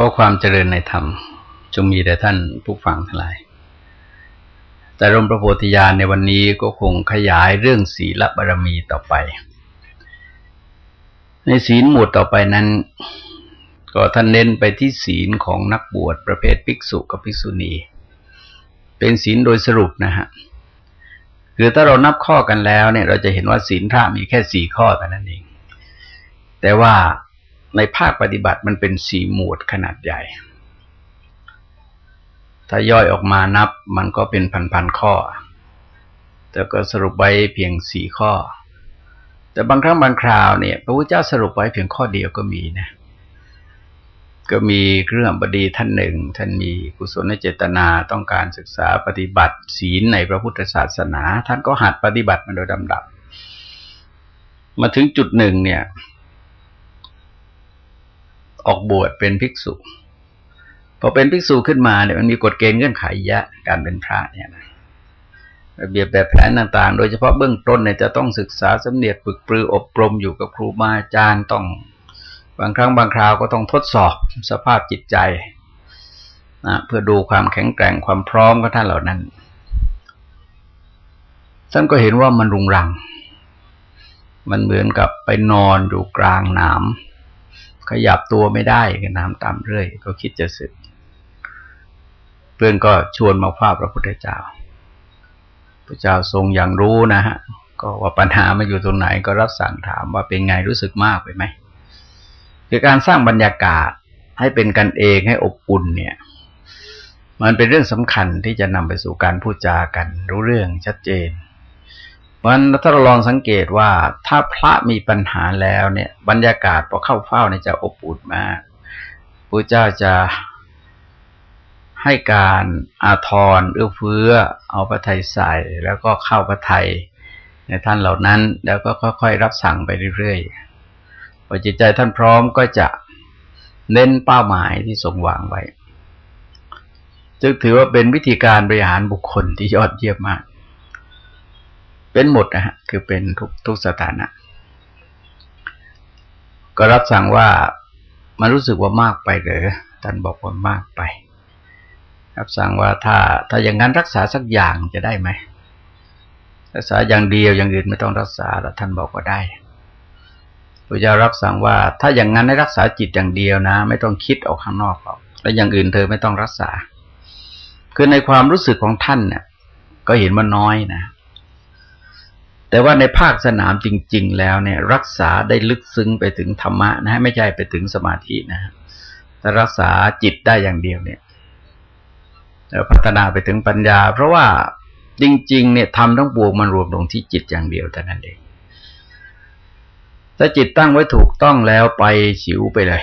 ก็ความเจริญในธรรมจงมีแด่ท่านผู้ฟังทั้งหลาย แต่รมพระโพธิญาณในวันนี้ก็คงขยายเรื่องศีลบารมีต่อไป ในศีลหมวดต่อไปนั้น ก็ท่านเน้นไปที่ศีลของนักบวชประเภทภิกษุกับภิกษุณี เป็นศีลโดยสรุปนะฮะคือถ้าเรานับข้อกันแล้วเนี่ย เราจะเห็นว่าศีลพระมีแค่สี่ข้อแต่นั้นเอง แต่ว่า ในภาคปฏิบัติมันเป็นสี่หมวดขนาดใหญ่ ถ้าย่อยออกมานับมันก็เป็นพันๆข้อ แต่ก็สรุปไว้เพียงสี่ข้อ แต่บางครั้งบางคราวเนี่ย พระพุทธเจ้าสรุปไว้เพียงข้อเดียวก็มีนะ ก็มีเครื่องบดีท่านหนึ่ง ท่านมีกุศลเจตนาต้องการศึกษาปฏิบัติศีลในพระพุทธศาสนา ท่านก็หัดปฏิบัติมาโดยลำดับ มาถึงจุดหนึ่งเนี่ย ออกบวชเป็นภิกษุ พอเป็นภิกษุขึ้นมาเนี่ยมันมีกฎเกณฑ์เงื่อนไขเยอะการเป็นพระเนี่ยนะระเบียบแบบแผนต่างๆ โดยเฉพาะเบื้องต้นเนี่ยจะต้องศึกษาสำเนียกฝึกปรืออบรมอยู่กับครูบาอาจารย์ต้องบางครั้งบางคราวก็ต้องทดสอบสภาพจิตใจนะเพื่อดูความแข็งแกร่งความพร้อมของท่านเหล่านั้น ท่านก็เห็นว่ามันรุงรัง มันเหมือนกับไปนอนอยู่กลางหนาม ขยับตัวไม่ได้ก็น้ำตามเรื่อย ก็คิดจะสึก เพื่อนก็ชวนมาฟ้าพระพุทธเจ้า พระเจ้าทรงอย่างรู้นะฮะ ก็ว่าปัญหามาอยู่ตรงไหนก็รับสั่งถามว่าเป็นไงรู้สึกมากไปไหมคือการสร้างบรรยากาศให้เป็นกันเองให้อบอุ่นเนี่ย มันเป็นเรื่องสำคัญที่จะนำไปสู่การพูดจากันรู้เรื่องชัดเจน เพราะฉะนั้นถ้าเราลองสังเกตว่าถ้าพระมีปัญหาแล้วเนี่ย บรรยากาศพอเข้าเฝ้าเนี่ยจะอบอุ่นมากพระเจ้าจะให้การอาทรเอื้อเฟื้อ เอาพระไทยใส่ แล้วก็เข้าพระไทยในท่านเหล่านั้น แล้วก็ค่อยๆรับสั่งไปเรื่อยๆพอจิตใจท่านพร้อมก็จะเน้นเป้าหมายที่ทรงวางไว้ จึงถือว่าเป็นวิธีการบริหารบุคคลที่ยอดเยี่ยมมาก เป็นหมดนะฮะคือเป็นทุกทุกสถานะ ก็รับสั่งว่ามันรู้สึกว่ามากไปหรือท่านบอกว่ามากไป รับสั่งว่าถ้าถ้าอย่างนั้นรักษาสักอย่างจะได้ไหมรักษาอย่างเดียวอย่างอื่นไม่ต้องรักษาแล้วท่านบอกว่าได้พระเจ้ารับสั่งว่า ถ้าอย่างนั้นให้รักษาจิตอย่างเดียวนะ ไม่ต้องคิดออกข้างนอกหรอกแล้วอย่างอื่นเธอไม่ต้องรักษา คือในความรู้สึกของท่านเนี่ยก็เห็นว่าน้อยนะ แต่ว่าในภาคสนามจริง ๆ แล้วเนี่ย รักษาได้ลึกซึ้งไปถึงธรรมะนะไม่ใช่ไปถึงสมาธินะแต่รักษาจิตได้อย่างเดียวเนี่ยพัฒนาไปถึงปัญญา เพราะว่าจริง ๆ เนี่ยทำทั้งปวงมันรวมลงที่จิตอย่างเดียวแต่นั้นเองถ้าจิตตั้งไว้ถูกต้องแล้วไปฉิวไปเลย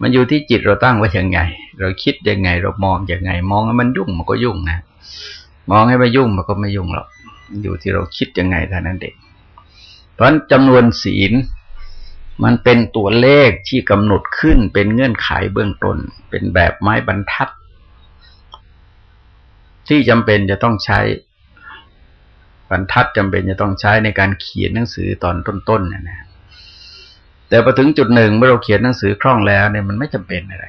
มันอยู่ที่จิตเราตั้งไว้ยังไง เราคิดยังไง เรามองยังไง มองให้มันยุ่งมันก็ยุ่งนะ มองให้ไม่ยุ่งมันก็ไม่ยุ่งหรอก อยู่ที่เราคิดยังไงเท่านั้นเองเพราะจำนวนศีลมันเป็นตัวเลขที่กำหนดขึ้นเป็นเงื่อนไขเบื้องต้น เป็นแบบไม้บรรทัด ที่จำเป็นจะต้องใช้บรรทัดจำเป็นจะต้องใช้ในการเขียนหนังสือตอนต้นๆนะนะแต่พอถึงจุดหนึ่งเมื่อเราเขียนหนังสือคล่องแล้วเนี่ยมันไม่จำเป็นอะไร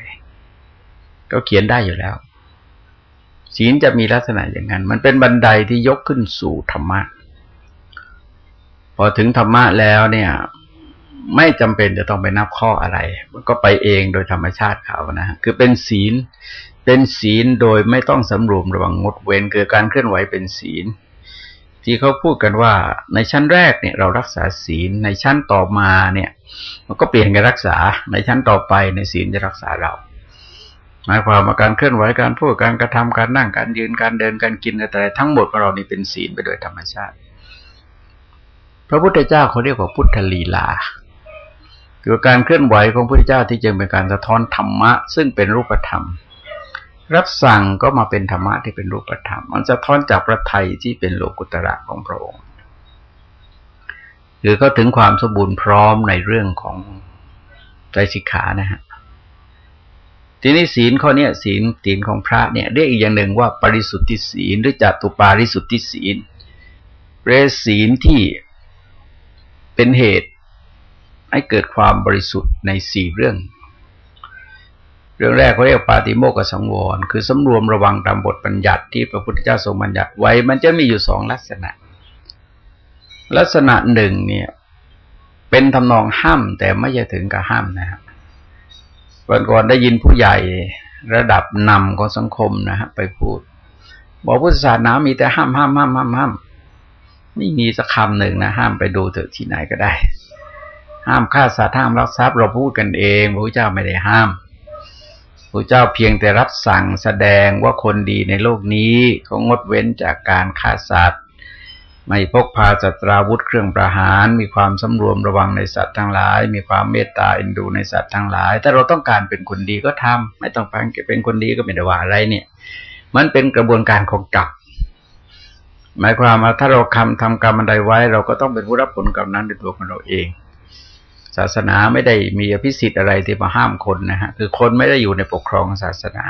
ก็เขียนได้อยู่แล้ว ศีลจะมีลักษณะอย่างนั้น มันเป็นบันไดที่ยกขึ้นสู่ธรรมะ พอถึงธรรมะแล้วเนี่ย ไม่จำเป็นจะต้องไปนับข้ออะไร มันก็ไปเองโดยธรรมชาติเขานะคือเป็นศีล เป็นศีลโดยไม่ต้องสำรวมระวังงดเว้นเกิดการเคลื่อนไหวเป็นศีล ที่เขาพูดกันว่า ในชั้นแรกเนี่ย เรารักษาศีลในชั้นต่อมาเนี่ย มันก็เปลี่ยนกันรักษาในชั้นต่อไปในศีลจะรักษาเรา หมายความว่าการเคลื่อนไหวการพูดการกระทำการนั่งการยืนการเดินการกินอะไรทั้งหมดของเรานี่เป็นศีลไปโดยธรรมชาติ พระพุทธเจ้าเขาเรียกว่าพุทธลีลา คือการเคลื่อนไหวของพระพุทธเจ้าที่จึงเป็นการสะท้อนธรรมะ ซึ่งเป็นรูปธรรม รับสั่งก็มาเป็นธรรมะที่เป็นรูปธรรม มันสะท้อนจากพระไทยที่เป็นโลกุตระของพระองค์คือเขาถึงความสมบูรณ์พร้อมในเรื่องของใจสิกขานะฮะ ทีนี้ศีลข้อนี้ศีลศีลของพระเนี่ยเรียกอีกอย่างหนึ่งว่าปริสุทธิศีลหรือจัตุปาริสุทธิศีลเรศีลที่เป็นเหตุให้เกิดความบริสุทธิ์ในสี่เรื่อง เรื่องแรกเขาเรียกปาติโมกขสังวร คือสำรวมระวังตามบทบัญญัติที่พระพุทธเจ้าทรงบัญญัติไว้ มันจะมีอยู่สองลักษณะ ลักษณะหนึ่งเนี่ย เป็นทำนองห้ามแต่ไม่ใช่ถึงกับห้ามนะครับ วันก่อนได้ยินผู้ใหญ่ระดับนำของสังคมนะฮะไปพูด บอกพุทธศาสนามีแต่ห้ามห้ามห้ามห้ามห้ามไม่มีสักคำหนึ่งนะห้ามไปดูเถอะที่ไหนก็ได้ ห้ามฆ่าสัตว์ห้ามรักทรัพย์เราพูดกันเองพระพุทธเจ้าไม่ได้ห้ามพระเจ้าเพียงแต่รับสั่งแสดงว่าคนดีในโลกนี้เขางดเว้นจากการฆ่าสัตว์ ไม่พกพาจัตราวุธเครื่องประหาร มีความสำรวมระวังในสัตว์ทั้งหลาย มีความเมตตาเอ็นดูในสัตว์ทั้งหลาย ถ้าเราต้องการเป็นคนดีก็ทำไม่ต้องการเป็นคนดีก็ไม่ได้ว่าอะไรเนี่ย มันเป็นกระบวนการของกรรมหมายความว่าถ้าเราคำทำกรรมอะไรไว้ เราก็ต้องเป็นผู้รับผลกรรมนั้นด้วยตัวของเราเอง ศาสนาไม่ได้มีอภิสิทธิ์อะไรที่มาห้ามคนนะฮะคือคนไม่ได้อยู่ในปกครองศาสนา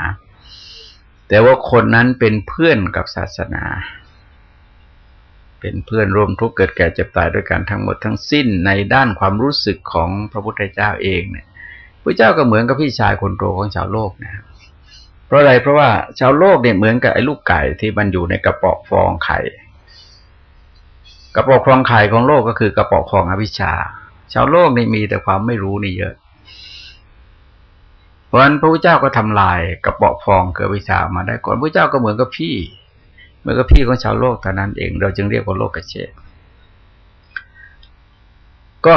แต่ว่าคนนั้นเป็นเพื่อนกับศาสนา เป็นเพื่อนร่วมทุกข์เกิดแก่เจ็บตายด้วยกันทั้งหมดทั้งสิ้นในด้านความรู้สึกของพระพุทธเจ้าเองเนี่ยพระเจ้าก็เหมือนกับพี่ชายคนโตของชาวโลกนะครับเพราะอะไรเพราะว่าชาวโลกเนี่ยเหมือนกับไอ้ลูกไก่ที่มันอยู่ในกระป๋องฟองไข่ กระป๋องฟองไข่ของโลกก็คือกระป๋องฟองอวิชชา ชาวโลกนี่มีแต่ความไม่รู้นี่เยอะ เพราะฉะนั้นพระพุทธเจ้าก็ทำลายกระเปาะฟองเกิดวิชามาได้ก่อนพระเจ้าก็เหมือนกับพี่ มือนกับพี่ของชาวโลกเท่านั้นเอง เราจึงเรียกว่าโลกกระเชษก็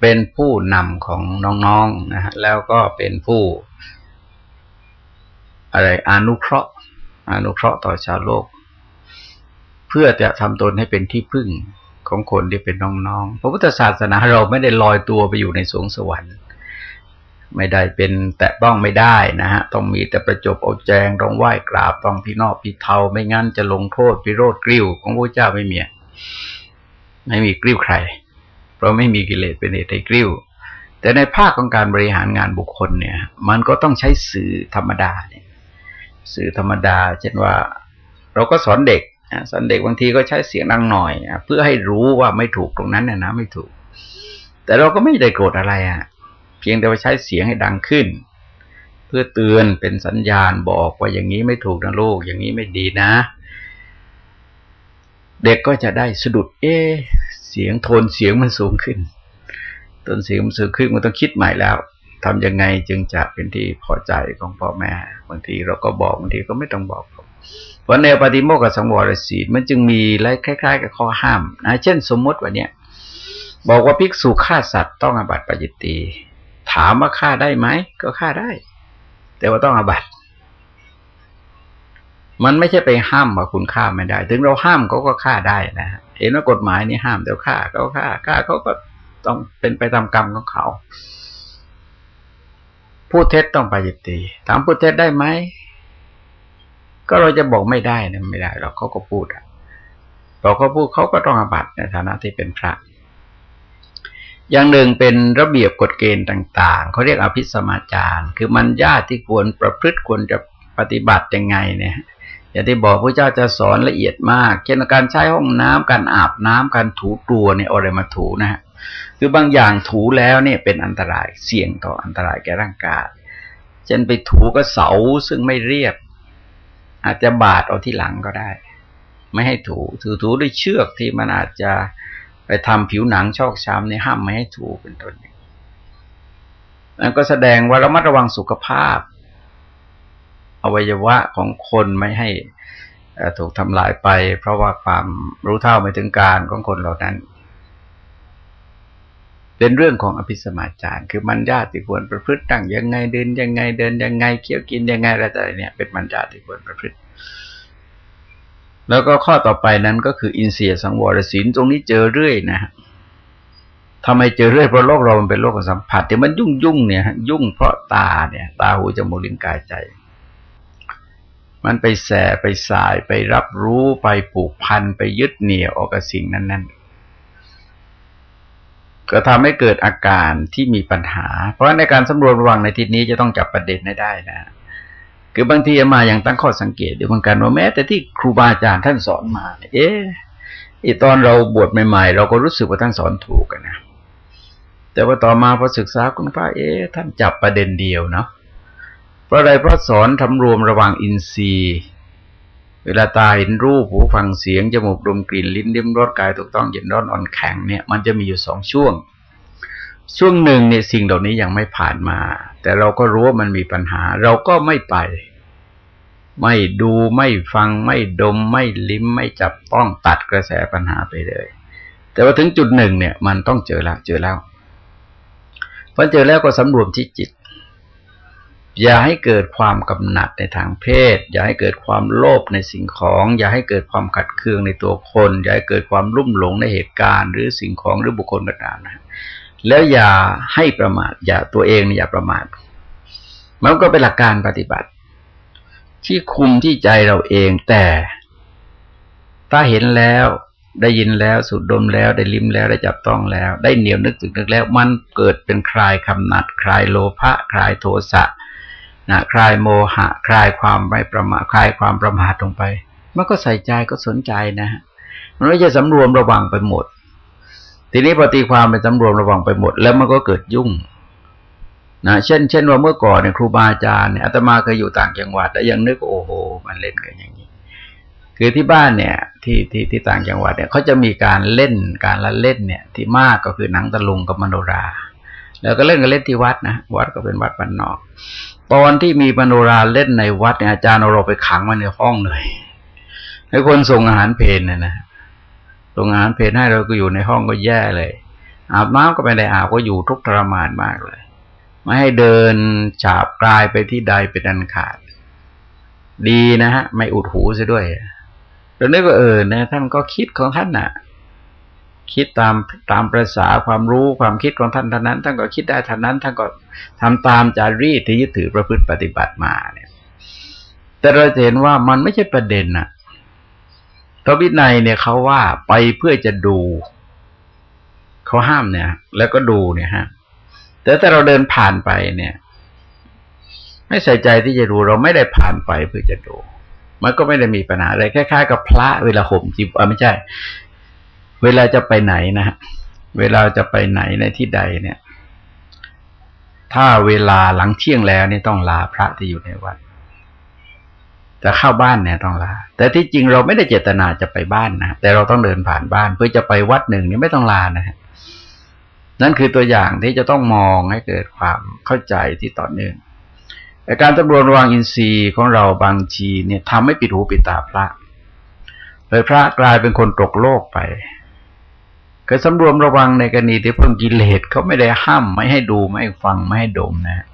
เป็นผู้นำของน้องๆนนะฮะแล้วก็เป็นผู้อะไรอนุเคราะห์อนุเคราะห์ต่อชาวโลก เพื่อจะทำตนให้เป็นที่พึ่งของคนที่เป็นน้องๆ พระพุทธศาสนาเราไม่ได้ลอยตัวไปอยู่ในสวงสวรรค์ ไม่ได้เป็นแตะต้องไม่ได้นะฮะ ต้องมีแต่ประจบเอาแจงต้องไหว้กราบต้องพี่นอกพี่เทาไม่งั้นจะลงโทษพิโรธกริ้วของพระเจ้าไม่มีไม่มีกริ้วใคร เพราะไม่มีกิเลสเป็นเหตุให้กริ้ว แต่ในภาคของการบริหารงานบุคคลเนี่ย มันก็ต้องใช้สื่อธรรมดาเนี่ยสื่อธรรมดา เช่นว่า เราก็สอนเด็กสอนเด็กบางทีก็ใช้เสียงดังหน่อยเพื่อให้รู้ว่าไม่ถูกตรงนั้นเนี่ยนะไม่ถูก แต่เราก็ไม่ได้โกรธอะไรอะ เพียงแต่ว่าใช้เสียงให้ดังขึ้น เพื่อเตือนเป็นสัญญาณบอกว่าอย่างนี้ไม่ถูกนะลูกอย่างนี้ไม่ดีนะ เด็กก็จะได้สะดุด เอเสียงโทนเสียงมันสูงขึ้นต้นเสียงมันสูงขึ้นมันต้องคิดใหม่แล้วทำยังไงจึงจะเป็นที่พอใจของพ่อแม่บางทีเราก็บอกบางทีก็ไม่ต้องบอกเพราะแนวปฏิโมกข์กับสังวรศีลมันจึงมีอะไรคล้าย ๆ กับข้อห้ามนะเช่นสมมติว่าเนี่ยบอกว่าภิกษุฆ่าสัตว์ต้องอาบัติปาจิตตี ถามว่าฆ่าได้ไหมก็ฆ่าได้ แต่ว่าต้องอาบัติมันไม่ใช่ไปห้ามว่าคุณฆ่าไม่ได้ ถึงเราห้ามเขาก็ฆ่าได้นะเห็นว่ากฎหมายนี่ห้ามเดี๋ยวฆ่าเขาฆ่าฆ่าเขาก็ต้องเป็นไปตามกรรมของเขาพูดเท็จต้องปาจิตตีถามพูดเท็จได้ไหมก็เราจะบอกไม่ได้นะไม่ได้เราเขาก็พูดอะพอเขาพูดเขาก็ต้องอาบัตในฐานะที่เป็นพระ อย่างหนึ่งเป็นระเบียบกฎเกณฑ์ต่างๆ เขาเรียกอภิสมาจารคือมันญาติที่ควรประพฤติควรจะปฏิบัติยังไงเนี่ย อย่างที่บอกพระเจ้าจะสอนละเอียดมาก เช่นการใช้ห้องน้ำการอาบน้ำการถูตัวเนี่ยอะไรมาถูนะฮะคือบางอย่างถูแล้วเนี่ยเป็นอันตรายเสี่ยงต่ออันตรายแก่ร่างกาย เช่นไปถูก็เสาซึ่งไม่เรียบ อาจจะบาดเอาที่หลังก็ได้ ไม่ให้ถูถือถูด้วยเชือกที่มันอาจจะ ไปทำผิวหนังชอกช้ำในห้ามไม่ให้ถูเป็นต้นนั่นก็แสดงว่าระมัดระวังสุขภาพ อวัยวะของคนไม่ให้ถูกทำลายไป เพราะว่าความรู้เท่าไม่ถึงการของคนเหล่านั้น เป็นเรื่องของอภิสมาจารคือมัญญาติควรประพฤติตั้งยังไงเดินยังไงเดินยังไงเคี้ยวกินยังไงอะไรต่างเนี่ยเป็นมัญญาติควรประพฤติ แล้วก็ข้อต่อไปนั้นก็คืออินเสียสังวรศีลตรงนี้เจอเรื่อยนะฮะทำไมเจอเรื่อยเพราะโลกเรามันเป็นโลกสัมผัสแต่มันยุ่งยุ่งเนี่ยยุ่งเพราะตาเนี่ย ตาหูจมูกลิ้นกายใจ มันไปแสไปสายไปรับรู้ไปผูกพันไปยึดเหนี่ยวออกกับสิ่งนั้น ๆ ก็ทำให้เกิดอาการที่มีปัญหา เพราะในการสำรวจระวังในทิศนี้จะต้องจับประเด็นให้ได้นะ คือบางทีมาอย่างตั้งข้อสังเกตเดูเหมือนกันว่าแม้ แต่ที่ครูบาอาจารย์ท่านสอนมา เอ๊ะอีตอนเราบวชใหม่ๆ เราก็รู้สึกว่าท่านสอนถูกกันนะแต่ว่าต่อมาพอศึกษาคุณป้าเอ๊ะท่านจับประเด็นเดียวเนาะเพราะอะไรเพราะสอนทำรวมระวังอินทรีย์ เวลาตาเห็นรูปหูฟังเสียงจมูกดมกลิ่นลิ้นดิ้มรสกายถูกต้องเย็นร้อนอ่อนแข็งเนี่ยมันจะมีอยู่สองช่วง ช่วงหนึ่งเนี่ยสิ่งเหล่านี้ยังไม่ผ่านมา แต่เราก็รู้ว่ามันมีปัญหา เราก็ไม่ไป ไม่ดูไม่ฟังไม่ดมไม่ลิ้มไม่จับต้องตัดกระแสปัญหาไปเลย แต่ว่าถึงจุดหนึ่งเนี่ย มันต้องเจอแล้วเจอแล้วพอเจอแล้วก็สำรวมที่จิต อย่าให้เกิดความกำหนัดในทางเพศ อย่าให้เกิดความโลภในสิ่งของ อย่าให้เกิดความขัดเคืองในตัวคน อย่าให้เกิดความรุ่มหลงในเหตุการณ์ หรือสิ่งของหรือบุคคลต่างๆนะแล้วอย่าให้ประมาทอย่าตัวเองอย่าประมาทมันก็เป็นหลักการปฏิบัติ ที่คุมที่ใจเราเองแต่ถ้าเห็นแล้วได้ยินแล้วสูดดมแล้วได้ลิ้มแล้วได้จับต้องแล้ว ได้เหนียวนึกถึงนึกแล้ว มันเกิดเป็นคลายคำหนัดคลายโลภะคลายโทสะนะคลายโมหะ คลายความไม่ประมาทคลายความประมาทลงไป มันก็ใส่ใจก็สนใจนะฮะมันไม่จะสำรวมระวังไปหมด ทีนี้ปฏิความเป็นสำรวมระวังไปหมด แล้วมันก็เกิดยุ่ง นะเช่น เช่นว่าเมื่อก่อนเนี่ยครูบาอาจารย์เนี่ยอาตมาเคยอยู่ต่างจังหวัดแต่ยังนึกโอ้โห มันเล่นกันอย่างนี้ คือที่บ้านเนี่ย ที่ที่ที่ต่างจังหวัดเนี่ยเขาจะมีการเล่นการละเล่นเนี่ย ที่มากก็คือหนังตะลุงกับมโนรา แล้วก็เล่นกันเล่นที่วัดนะวัดก็เป็นวัดบ้านนอก ตอนที่มีปโนราเล่นในวัดเนี่ยอาจารย์เราไปขังไว้ในห้องเลยให้คนส่งอาหารเพลนเนี่ยนะส่งอาหารเพลนให้เราก็อยู่ในห้องก็แย่เลย อาบน้ำก็ไม่ได้อาบก็อยู่ทุกทรมานมากเลย ไม่ให้เดินฉาบกลายไปที่ใดเป็นอันขาด ดีนะฮะ ไม่อุดหูซะด้วยเราเนึกว่าเออเนี่ยท่านก็คิดของท่านน่ะ คิดตามตามประษาความรู้ความคิดของท่านท่านนั้นท่านก็คิดได้ท่านนั้นท่านก็ทำตามจารีตที่ยึดถือประพฤติปฏิบัติมาเนี่ย แต่เราเห็นว่ามันไม่ใช่ประเด็นนะพระวินัยเนี่ยเขาว่าไปเพื่อจะดูเขาห้ามเนี่ย แล้วก็ดูเนี่ยฮะ แต่ถ้าเราเดินผ่านไปเนี่ย ไม่ใส่ใจที่จะดูเราไม่ได้ผ่านไปเพื่อจะดู มันก็ไม่ได้มีปัญหาอะไรคล้ายๆกับพระเวลาห่มจีบไม่ใช่ เวลาจะไปไหนนะฮะเวลาจะไปไหนในที่ใดเนี่ย ถ้าเวลาหลังเที่ยงแล้วนี่ต้องลาพระที่อยู่ในวัดจะเข้าบ้านเนี่ยต้องลา แต่ที่จริงเราไม่ได้เจตนาจะไปบ้านนะแต่เราต้องเดินผ่านบ้านเพื่อจะไปวัดหนึ่งนี่ไม่ต้องลานะฮะ นั่นคือตัวอย่างที่จะต้องมองให้เกิดความเข้าใจที่ต่อเนื่องแต่การตำรวจระวังอินทรีย์ของเราบางทีเนี่ยทำให้ปิดหูปิดตาพระเลยพระกลายเป็นคนตกโลกไปคยสำรวมระวังในกรณีที่เพิ่งกิเลสเขาไม่ได้ห้ามไม่ให้ดูไม่ให้ฟังไม่ให้ดมนะ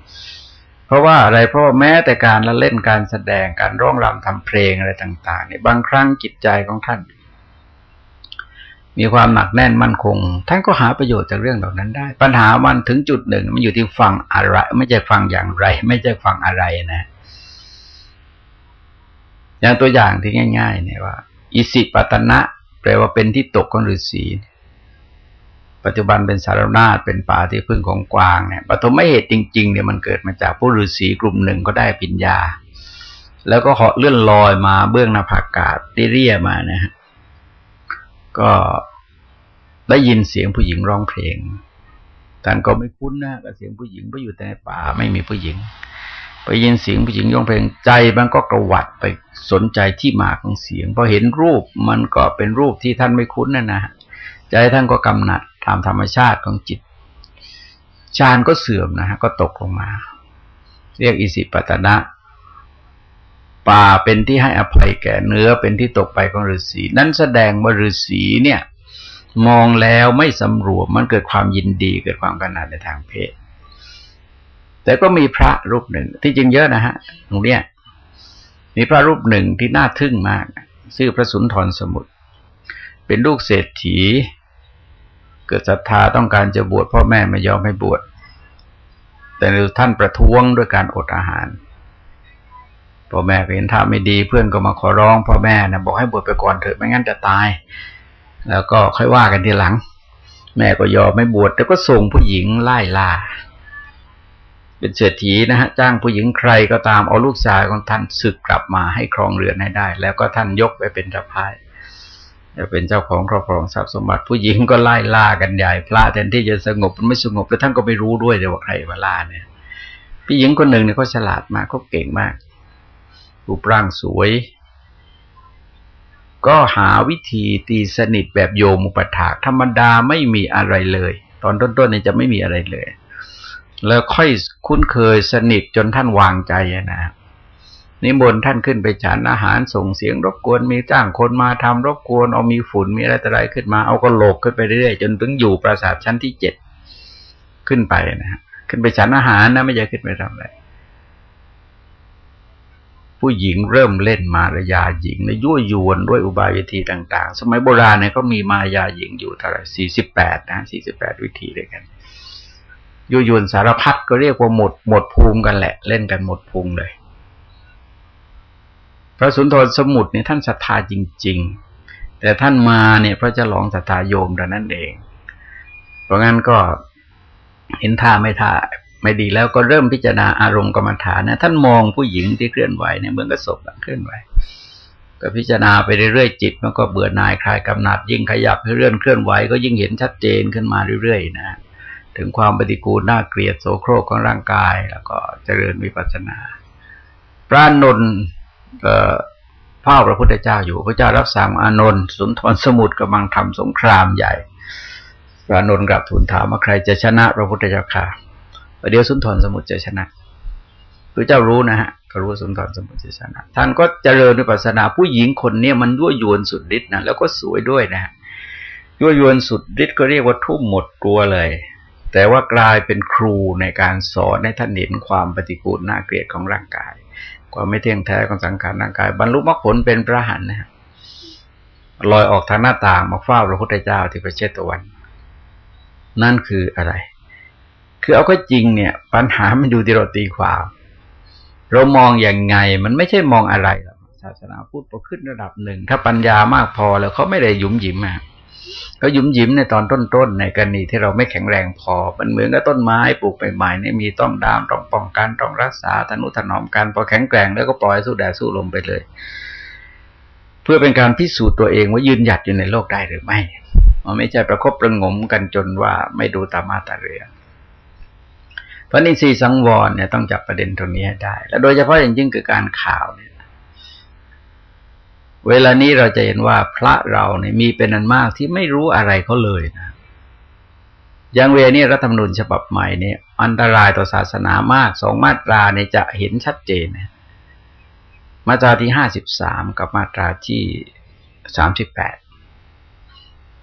เพราะว่าอะไรเพราะแม้แต่การละเล่นการแสดงการร้องรำทำเพลงอะไรต่าง ๆ เนี่ยบางครั้งจิตใจของท่าน มีความหนักแน่นมั่นคง ท่านก็หาประโยชน์จากเรื่องเหล่านั้นได้ ปัญหามันถึงจุดหนึ่ง มันอยู่ที่ฟังอะไร ไม่ใช่ฟังอย่างไร ไม่ใช่ฟังอะไรนะ อย่างตัวอย่างที่ง่าย ๆ เนี่ยว่า อิสิปตนะ แปลว่าเป็นที่ตกของฤาษีปัจจุบันเป็นสารนาฏเป็นป่าที่พึ่งของกวางเนี่ยปฐมเหตุจริง ๆ เนี่ยมันเกิดมาจากผู้ฤาษีกลุ่มหนึ่งก็ได้ปัญญา แล้วก็เหาะเลื่อนลอยมาเบื้องนาภากาศเรียมานะฮะ ก็ได้ยินเสียงผู้หญิงร้องเพลงท่านก็ไม่คุ้นนะกับเสียงผู้หญิงเพราะอยู่ในป่าไม่มีผู้หญิง ไปยินเสียงผู้หญิงร้องเพลงใจมันก็กระวัดไปสนใจที่มาของเสียงพอเห็นรูปมันก็เป็นรูปที่ท่านไม่คุ้นนะนะใจท่านก็กำหนัดตามธรรมชาติของจิตฌานก็เสื่อมนะฮะก็ตกลงมา เรียกอิสิปตนะ ป่าเป็นที่ให้อภัยแก่เนื้อเป็นที่ตกไปของฤาษีนั้นแสดงว่าฤาษีเนี่ย มองแล้วไม่สำรวมมันเกิดความยินดีเกิดความกนาดในทางเพศ แต่ก็มีพระรูปหนึ่งที่จริงเยอะนะฮะตรงเนี้ยมีพระรูปหนึ่งที่น่าทึ่งมากชื่อพระสุนทรสมุทรเป็นลูกเศรษฐี เกิดศรัทธาต้องการจะบวชพ่อแม่ไม่ยอมให้บวชแต่ท่านประท้วงด้วยการอดอาหาร พ่อแม่เห็นท่าไม่ดีเพื่อนก็มาขอร้องพ่อแม่นะบอกให้บวชไปก่อนเถอะไม่งั้นจะตาย แล้วก็ค่อยว่ากันทีหลัง แม่ก็ยอมไม่บวชแต่ก็ส่งผู้หญิงไล่ล่า เป็นเศรษฐีนะฮะจ้างผู้หญิงใครก็ตามเอาลูกชายของท่านศึกกลับมาให้ครองเรือนให้ได้ แล้วก็ท่านยกไปเป็นสะพายจะเป็นเจ้าของครอบครองทรัพย์สมบัติผู้หญิงก็ไล่ล่ากันใหญ่พระแทนที่จะสงบมันไม่สงบแล้วท่านก็ไม่รู้ด้วยเลยว่าใครมาล่าเนี่ยพี่หญิงคนหนึ่งเนี่ยเขาฉลาดมากเขาเก่งมาก รูปร่างสวย ก็หาวิธีตีสนิทแบบโยมุปถากธรรมดาไม่มีอะไรเลย ตอนต้นๆเนี่ยจะไม่มีอะไรเลย แล้วค่อยคุ้นเคยสนิทจนท่านวางใจนะนิมนต์ท่านขึ้นไปฉันอาหารส่งเสียงรบกวนมีจ้างคนมาทำรบกวนเอามีฝุ่นมีอะไรต่ออะไรขึ้นมา เอาก็โลกขึ้นไปเรื่อยๆจนถึงอยู่ปราสาทชั้นที่เจ็ดขึ้นไปนะฮะขึ้นไปฉันอาหารนะไม่ใช่ขึ้นไปทำอะไร ผู้หญิงเริ่มเล่นมารยาหญิงในยั่วยวนด้วยอุบายวิธีต่าง ๆ สมัยโบราณเนี่ยก็มีมายาหญิงอยู่เท่าไหร่สี่สิบแปดนะสี่สิบแปดวิธีด้วยกันยั่วยวนสารพัดก็เรียกว่าหมดหมดภูมิกันแหละ เล่นกันหมดภูมิเลย พระสุนทรสมุทรเนี่ยท่านศรัทธาจริง ๆ แต่ท่านมาเนี่ยเพราะจะลองศรัทธาโยมแต่นั้นเอง เพราะงั้นก็เห็นท่าไม่ท่า ไม่ดีแล้วก็เริ่มพิจารณาอารมณ์กรรมฐานนะท่านมองผู้หญิงที่เคลื่อนไหวเนี่ยเหมือนกับศพเคลื่อนไหว ก็พิจารณาไปเรื่อยๆจิต มันก็เบื่อหน่ายคลายกำหนัดยิ่งขยับให้เลื่อนเคลื่อนไหวก็ยิ่งเห็นชัดเจนขึ้นมาเรื่อยๆนะถึงความปฏิกูลน่าเกลียดโสโครกของร่างกาย แล้วก็เจริญวิปัสสนาพระนนท์เฝ้าพระพุทธเจ้าอยู่พระเจ้ารับสั่งอานนท์สุนทรสมุทรกำลังทำสงครามใหญ่พระนนท์กลับทูลถามว่าใครจะชนะพระพุทธเจ้าค่ะ เดี๋ยวสุนทรสมุทรจะชนะพระเจ้ารู้นะฮะก็รู้สุนทรสมุทรจะชนะ ท่านก็เจริญวิปัสสนาผู้หญิงคนเนี้ยมันยั่วยวนสุดฤทธิ์นะแล้วก็สวยด้วยนะยั่วยวนสุดฤทธิ์ก็เรียกว่าทุ่มหมดตัวเลย แต่ว่ากลายเป็นครูในการสอนให้ท่านเห็นความปฏิกูลน่าเกลียดของร่างกาย ความไม่เที่ยงแท้ของสังขารร่างกาย บรรลุมรรคผลเป็นพระหันนะลอยออกทางหน้าต่างมาเฝ้าพระพุทธเจ้าที่ประเชตวัน นั่นคืออะไร คือเอาก็จริงเนี่ย ปัญหามันอยู่ที่เราตีความเรามองอย่างไง มันไม่ใช่มองอะไรหรอกศาสนาพูดพอขึ้นระดับหนึ่ง ถ้าปัญญามากพอแล้วเขาไม่ได้ยุ่มยิ้มมาก็ยุ่มยิ้มในตอนต้นๆในกรณีที่เราไม่แข็งแรงพอ มันเหมือนกับต้นไม้ปลูกใหม่ๆเนี่ยมีต้องดามต้องป้องกันต้องรักษาทนุถนอมกันพอแข็งแกร่งแล้วก็ปล่อยสู้แดดสู้ลมไปเลย เพื่อเป็นการพิสูจน์ตัวเองว่ายืนหยัดอยู่ในโลกได้หรือไม่มันไม่ใช่ประคบประงมกันจนว่าไม่ดูตามาตาเรือ เพราะนิสีสังวรเนี่ยต้องจับประเด็นตรงนี้ให้ได้ และโดยเฉพาะอย่างยิ่งคือการข่าวเนี่ยเวลานี้เราจะเห็นว่าพระเราเนี่ยมีเป็นอันมากที่ไม่รู้อะไรเขาเลยนะอย่างเวนี้รัฐธรรมนูญฉบับใหม่เนี่ยอันตรายต่อศาสนามากสองมาตราเนี่ยจะเห็นชัดเจนนะมาตราที่ห้าสิบสามกับมาตราที่สามสิบแปด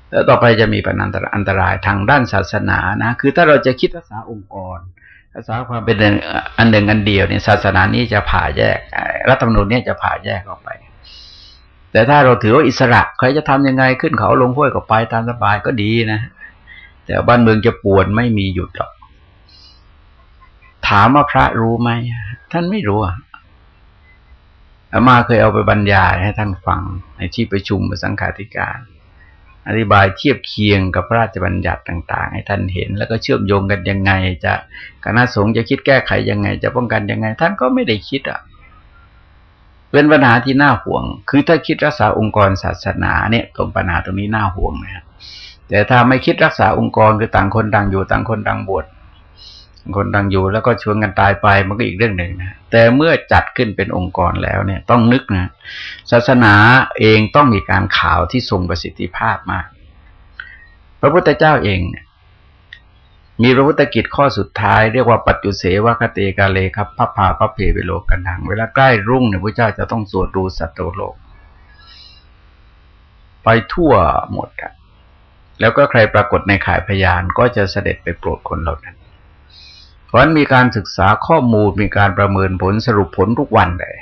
แล้วต่อไปจะมีปัญหาอันตรายทางด้านศาสนานะ คือถ้าเราจะคิดรักษาองค์กร รักษาความเป็นอันหนึ่งอันเดียวเนี่ยศาสนานี้จะผ่าแยกรัฐธรรมนูญเนี่ยจะผ่าแยกออกไป แต่ถ้าเราถือว่าอิสระใครจะทำยังไงขึ้นเขาลงห้วยก็ไปตามสบายก็ดีนะ แต่บ้านเมืองจะปวดไม่มีหยุดหรอก ถามว่าพระรู้ไหมท่านไม่รู้อะอามาเคยเอาไปบรรยายให้ท่านฟังในที่ประชุมสังฆาธิการ อธิบายเทียบเคียงกับพระราชบัญญัติต่าง ๆ ให้ท่านเห็น แล้วก็เชื่อมโยงกันยังไง จะคณะสงฆ์จะคิดแก้ไขยังไง จะป้องกันยังไง ท่านก็ไม่ได้คิดอะเป็นปัญหาที่น่าห่วง คือถ้าคิดรักษาองค์กรศาสนาเนี่ยตรงปัญหาตรงนี้น่าห่วงนะแต่ถ้าไม่คิดรักษาองค์กรคือต่างคนต่างอยู่ต่างคนต่างบวช คนต่างอยู่แล้วก็ชวนกันตายไปมันก็อีกเรื่องหนึ่งนะแต่เมื่อจัดขึ้นเป็นองค์กรแล้วเนี่ยต้องนึกนะศาสนาเองต้องมีการข่าวที่ทรงประสิทธิภาพมาก พระพุทธเจ้าเองเนี่ยมีพระพุทธกิจข้อสุดท้ายเรียกว่าปัจจุเสวะคเตกาเลครับพระพาพระเพเวโลกันหัง เวลาใกล้รุ่งเนี่ยพระเจ้าจะต้องสวดดูสัตว์โลก ไปทั่วหมดอะแล้วก็ใครปรากฏในข่ายพยานก็จะเสด็จไปโปรดคนเหล่านั้น ราะนั้นมีการศึกษาข้อมูลมีการประเมินผลสรุปผลทุกวันเลย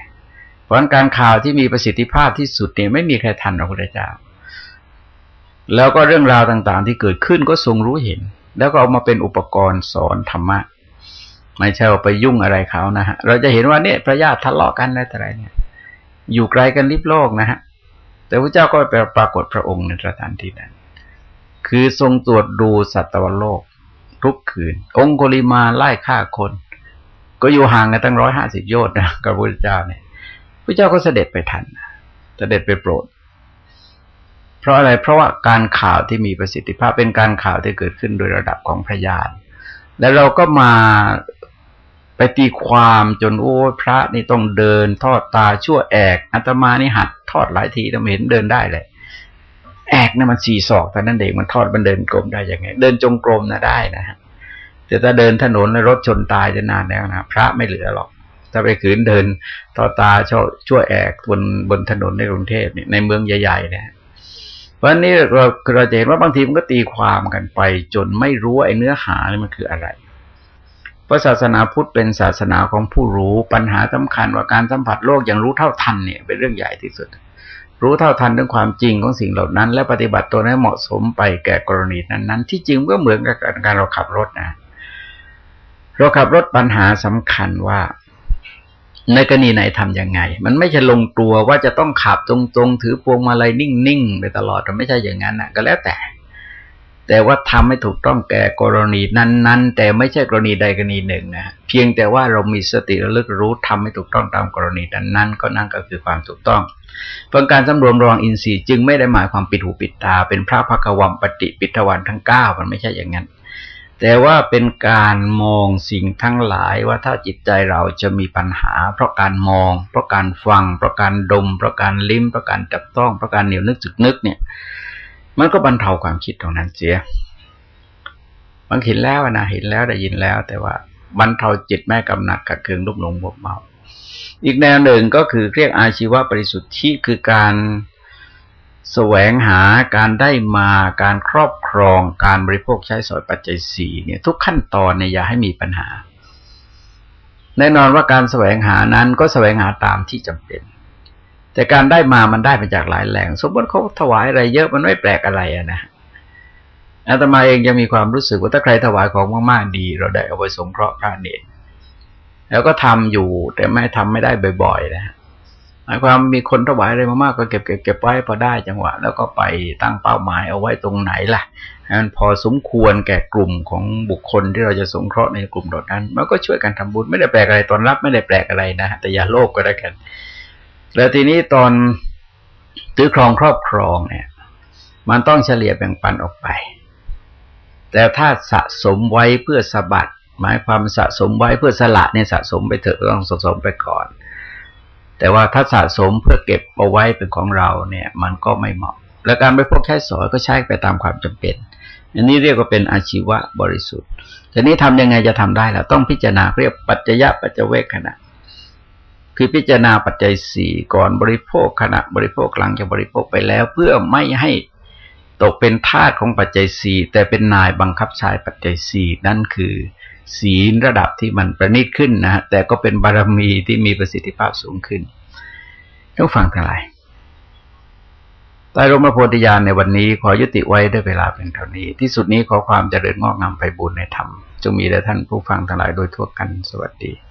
เพราะนั้นการข่าวที่มีประสิทธิภาพที่สุดเนี่ยไม่มีใครทันพระพุทธเจ้า แล้วก็เรื่องราวต่างๆ ที่เกิดขึ้นก็ทรงรู้เห็น แล้วก็เอามาเป็นอุปกรณ์สอนธรรมะ ไม่ใช่ว่าไปยุ่งอะไรเขานะฮะ เราจะเห็นว่าเนี่ยพระญาติทะเลาะกันอะไรต่อะไรเนี่ย อยู่ไกลกันลิบโลกนะฮะ แต่พระเจ้าก็ไปปรากฏพระองค์ในสถานที่นั้น คือทรงตรวจดูสัตวโลก ทุกคืน องคุลิมาไล่ฆ่าคน ก็อยู่ห่างกันตั้งร้อยห้าสิบโยชน์นะกับพระเจ้าเนี่ยพระเจ้าก็เสด็จไปทันเสด็จไปโปรด เพราะอะไรเพราะว่าการข่าวที่มีประสิทธิภาพเป็นการข่าวที่เกิดขึ้นโดยระดับของพยานแล้วเราก็มาไปไปตีความจนโอ้พระนี่ต้องเดินทอดตาชั่วแอกอาตมานี่หัดทอดหลายทีแต่ไม่เห็นเดินได้เลย แอกเนี่ยมันสี่ศอกแต่นั้นเองมันทอดมันเดินกลมได้ยังไง เดินจงกรมนะได้นะฮะแต่ถ้าเดินถนนแล้วรถชนตายจะนานแล้วนะพระไม่เหลือหรอก ถ้าไปขืนเดินต่อตาช่วช่วแอกบนบนถนนในกรุงเทพเนี่ยในเมืองใหญ่ๆนี่ยเพราะนี้เราเราจะเห็นว่าบางทีมันก็ตีความกันไป จนไม่รู้ไอ้เนื้อหานี่มันคืออะไรเพราะศาสนาพุทธเป็นศาสนาของผู้รู้ปัญหาสำคัญว่าการสัมผัสโลกอย่างรู้เท่าทันเนี่ยเป็นเรื่องใหญ่ที่สุด รู้เท่าทันเรื่องความจริงของสิ่งเหล่านั้น และปฏิบัติตัวให้เหมาะสมไปแก่กรณีนั้น ๆ ที่จริงก็เหมือนกับการเราขับรถนะ เราขับรถปัญหาสำคัญว่า ในกรณีไหนทํำยังไง มันไม่ใช่ลงตัวว่าจะต้องขับตรงๆ ถือพวงมาลัยนิ่งๆไปตลอดมันไม่ใช่อย่างนั้นนะก็แล้วแต่ แต่ว่าทำให้ถูกต้องแก่กรณีนั้น ๆ แต่ไม่ใช่กรณีใดกรณีหนึ่งนะเพียงแต่ว่าเรามีสติระลึกรู้ทำให้ถูกต้องตามกรณีนั้นๆก็นั่นก็คือความถูกต้อง เพื่อการสำรวมระวังอินทรีย์จึงไม่ได้หมายความปิดหูปิดตา เป็นพระพักวัมปฏิปิทวันทั้งเก้ามันไม่ใช่อย่างนั้น แต่ว่าเป็นการมองสิ่งทั้งหลายว่าถ้าจิตใจเราจะมีปัญหา เพราะการมอง เพราะการฟัง เพราะการดม เพราะการลิ้ม เพราะการจับต้องเพราะการเหนียวนึกจึกนึกเนี่ย มันก็บรรเทาความคิดตรงนั้นเสียบางเห็นแล้วนะเห็นแล้วได้ยินแล้ว แต่ว่าบรรเทาจิตแม่กำหนัดกับเคืองลุกหลงบวเมา อีกแนวหนึ่งก็คือเรียกอาชีวะบริสุทธิคือการแสวงหาการได้มาการครอบครองการบริโภคใช้สอยปัจจัยสี่เนี่ยทุกขั้นตอนเนี่ยอย่าให้มีปัญหา แน่นอนว่าการแสวงหานั้นก็แสวงหาตามที่จำเป็น แต่การได้มามันได้มาจากหลายแหล่ง สมมติเขาถวายอะไรเยอะมันไม่แปลกอะไรอะนะอาตมาเองยังมีความรู้สึกว่าถ้าใครถวายของมากๆดี เราได้เอาไปสงเคราะห์พระเนตร แล้วก็ทำอยู่ แต่ไม่ทำไม่ได้บ่อยๆนะหมายความมีคนถวายอะไรมากๆก็เก็บเก็บเก็บไว้พอได้จังหวะ แล้วก็ไปตั้งเป้าหมายเอาไว้ตรงไหนล่ะมันพอสมควรแก่กลุ่มของบุคคลที่เราจะสงเคราะห์ในกลุ่มดนั้น มันก็ช่วยกันทำบุญไม่ได้แปลกอะไรตอนรับไม่ได้แปลกอะไรนะแต่อย่าโลภกก็ได้กัน แล้วทีนี้ตอนถือครองครอบครองเนี่ย มันต้องเฉลี่ยแบ่งปันออกไป แต่ถ้าสะสมไว้เพื่อสะบัด หมายความสะสมไว้เพื่อสละเนี่ยสะสมไปเถอะต้องสะสมไปก่อน แต่ว่าถ้าสะสมเพื่อเก็บเอาไว้เป็นของเราเนี่ย มันก็ไม่เหมาะ และการไปพกใช้สอยก็ใช้ไปตามความจำเป็น อันนี้เรียกว่าเป็นอาชีวะบริสุทธิ์ทีนี้ทำยังไงจะทำได้ล่ะต้องพิจารณาเรียกปัจจยะปัจเจเวกขณะ คือพิจารณาปัจจัยสี่ก่อนบริโภคขณะบริโภคหลังจากบริโภคไปแล้ว เพื่อไม่ให้ตกเป็นทาสของปัจจัยสี่แต่เป็นนายบังคับใช้ปัจจัยสี่นั่นคือ ศีลระดับที่มันประณีตขึ้นนะฮะแต่ก็เป็นบารมีที่มีประสิทธิภาพสูงขึ้นต้องฟังทั้งหลายใต้ร่มพระโพธิญาณในวันนี้ขอยุติไว้ด้วยเวลาเป็นเท่านี้ ที่สุดนี้ขอความเจริญงอกงามไปบุญในธรรมจงมีแด่ท่านผู้ฟังทั้งหลายโดยทั่วกันสวัสดี